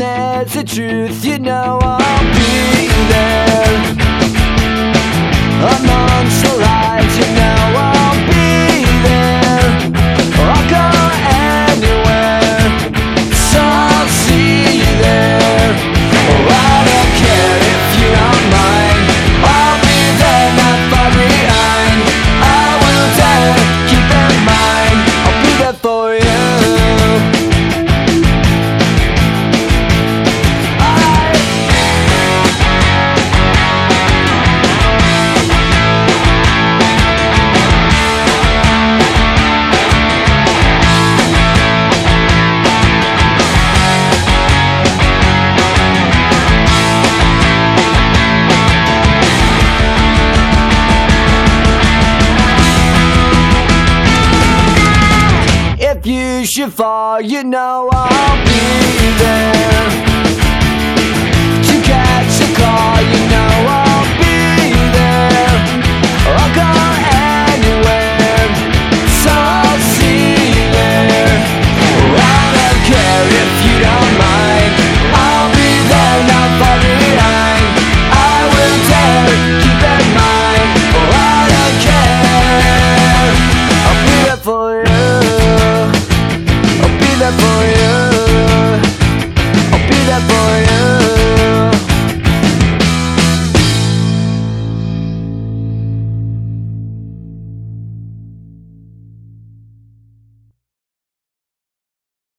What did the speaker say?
there's the truth, you know I'll You should fall, you know I'll be there. the border